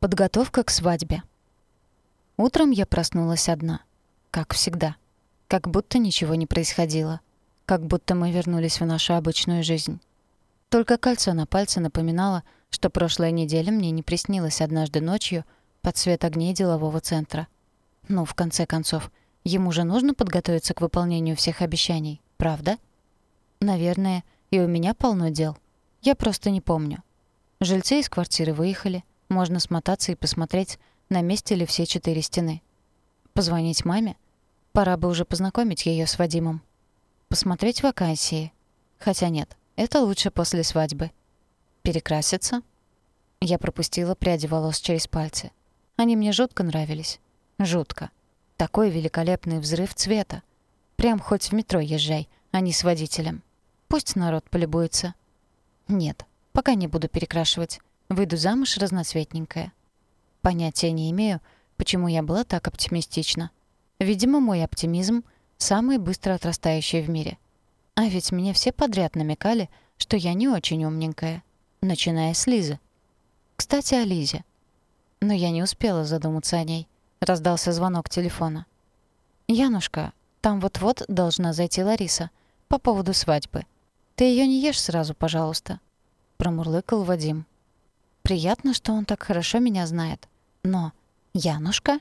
Подготовка к свадьбе. Утром я проснулась одна. Как всегда. Как будто ничего не происходило. Как будто мы вернулись в нашу обычную жизнь. Только кольцо на пальце напоминало, что прошлая неделя мне не приснилась однажды ночью под свет огней делового центра. Ну, в конце концов, ему же нужно подготовиться к выполнению всех обещаний, правда? Наверное, и у меня полно дел. Я просто не помню. Жильцы из квартиры выехали. Можно смотаться и посмотреть, на месте ли все четыре стены. Позвонить маме? Пора бы уже познакомить ее с Вадимом. Посмотреть вакансии. Хотя нет, это лучше после свадьбы. Перекраситься? Я пропустила пряди волос через пальцы. Они мне жутко нравились. Жутко. Такой великолепный взрыв цвета. Прям хоть в метро езжай, а не с водителем. Пусть народ полюбуется. Нет, Пока не буду перекрашивать. Выйду замуж разноцветненькая. Понятия не имею, почему я была так оптимистична. Видимо, мой оптимизм самый быстро отрастающий в мире. А ведь мне все подряд намекали, что я не очень умненькая, начиная с Лизы. Кстати, о Лизе. Но я не успела задуматься о ней. Раздался звонок телефона. «Янушка, там вот-вот должна зайти Лариса по поводу свадьбы. Ты ее не ешь сразу, пожалуйста промурлыкал Вадим. Приятно, что он так хорошо меня знает. Но Янушка?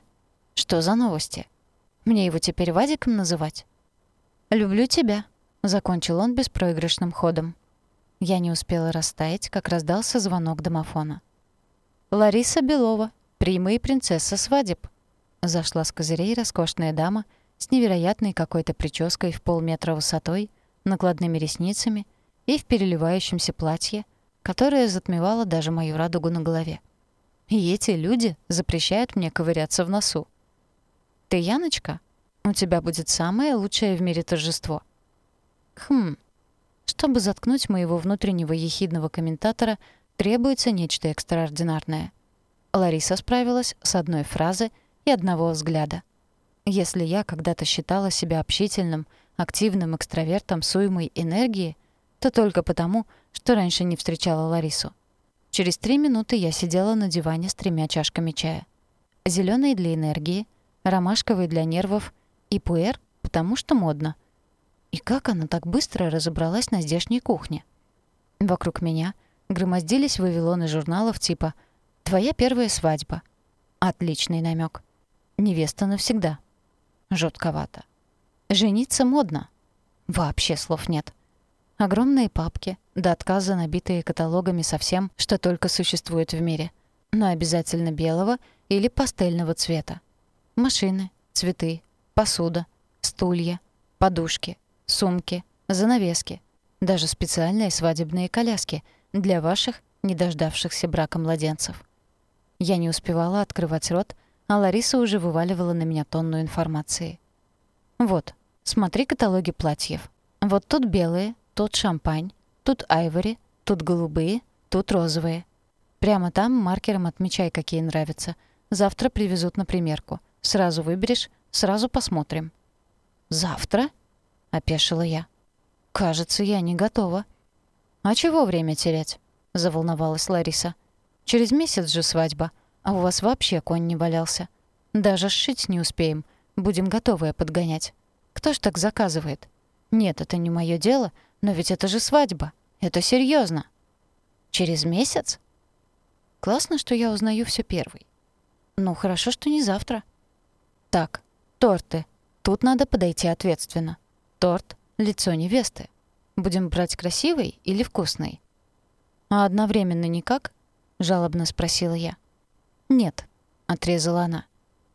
Что за новости? Мне его теперь Вадиком называть? Люблю тебя, закончил он беспроигрышным ходом. Я не успела растаять, как раздался звонок домофона. Лариса Белова, прима и принцесса свадеб. Зашла с козырей роскошная дама с невероятной какой-то прической в полметра высотой, накладными ресницами и в переливающемся платье, которая затмевала даже мою радугу на голове. И эти люди запрещают мне ковыряться в носу. «Ты Яночка? У тебя будет самое лучшее в мире торжество». «Хм...» Чтобы заткнуть моего внутреннего ехидного комментатора, требуется нечто экстраординарное. Лариса справилась с одной фразы и одного взгляда. Если я когда-то считала себя общительным, активным экстравертом с уймой энергии, то только потому, что раньше не встречала Ларису. Через три минуты я сидела на диване с тремя чашками чая. Зелёный для энергии, ромашковый для нервов и пуэр, потому что модно. И как она так быстро разобралась на здешней кухне? Вокруг меня громоздились вавилоны журналов типа «Твоя первая свадьба». Отличный намек. Невеста навсегда. Жутковато. Жениться модно. Вообще слов нет. Огромные папки, до отказа набитые каталогами со всем, что только существует в мире. Но обязательно белого или пастельного цвета. Машины, цветы, посуда, стулья, подушки, сумки, занавески. Даже специальные свадебные коляски для ваших, не дождавшихся брака младенцев. Я не успевала открывать рот, а Лариса уже вываливала на меня тонну информации. Вот, смотри каталоги платьев. Вот тут белые, Тут шампань, тут айвори, тут голубые, тут розовые. Прямо там маркером отмечай, какие нравятся. Завтра привезут на примерку. Сразу выберешь, сразу посмотрим». «Завтра?» — опешила я. «Кажется, я не готова». «А чего время терять?» — заволновалась Лариса. «Через месяц же свадьба, а у вас вообще конь не валялся. Даже сшить не успеем, будем готовые подгонять. Кто ж так заказывает? Нет, это не мое дело, но ведь это же свадьба. Это серьезно. Через месяц? Классно, что я узнаю все первый. Ну, хорошо, что не завтра. Так, торты. Тут надо подойти ответственно. Торт — лицо невесты. Будем брать красивый или вкусный? А одновременно никак? Жалобно спросила я. Нет, отрезала она.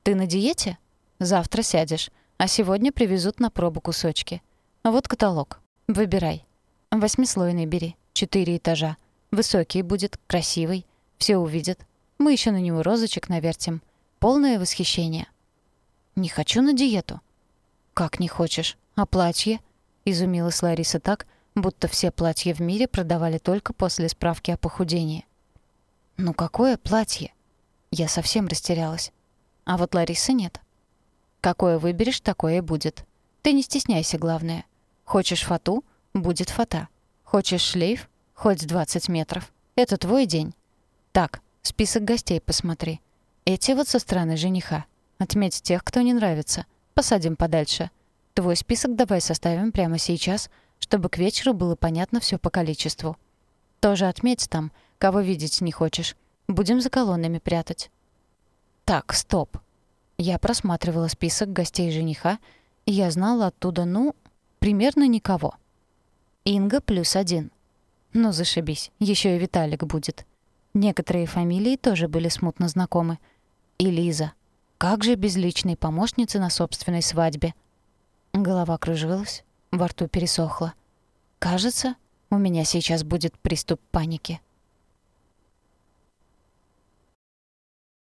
Ты на диете? Завтра сядешь, а сегодня привезут на пробу кусочки. Вот каталог. Выбирай. Восьмислойный бери. Четыре этажа. Высокий будет, красивый. Все увидят. Мы еще на него розочек навертим. Полное восхищение. Не хочу на диету. Как не хочешь? А платье? Изумилась Лариса так, будто все платья в мире продавали только после справки о похудении. «Ну какое платье?» Я совсем растерялась. А вот Ларисы нет. «Какое выберешь, такое и будет. Ты не стесняйся, главное. Хочешь фату — будет фата. Хочешь шлейф — хоть 20 метров. Это твой день. Так, Список гостей посмотри. Эти вот со стороны жениха. Отметь тех, кто не нравится. Посадим подальше. Твой список давай составим прямо сейчас, чтобы к вечеру было понятно все по количеству. Тоже отметь там, кого видеть не хочешь. Будем за колоннами прятать. Так, стоп. Я просматривала список гостей жениха, и я знала оттуда, ну, примерно никого. Инга плюс один. Ну, зашибись, еще и Виталик будет. Некоторые фамилии тоже были смутно знакомы. И Лиза. Как же без личной помощницы на собственной свадьбе? Голова кружилась, во рту пересохло. Кажется, у меня сейчас будет приступ паники.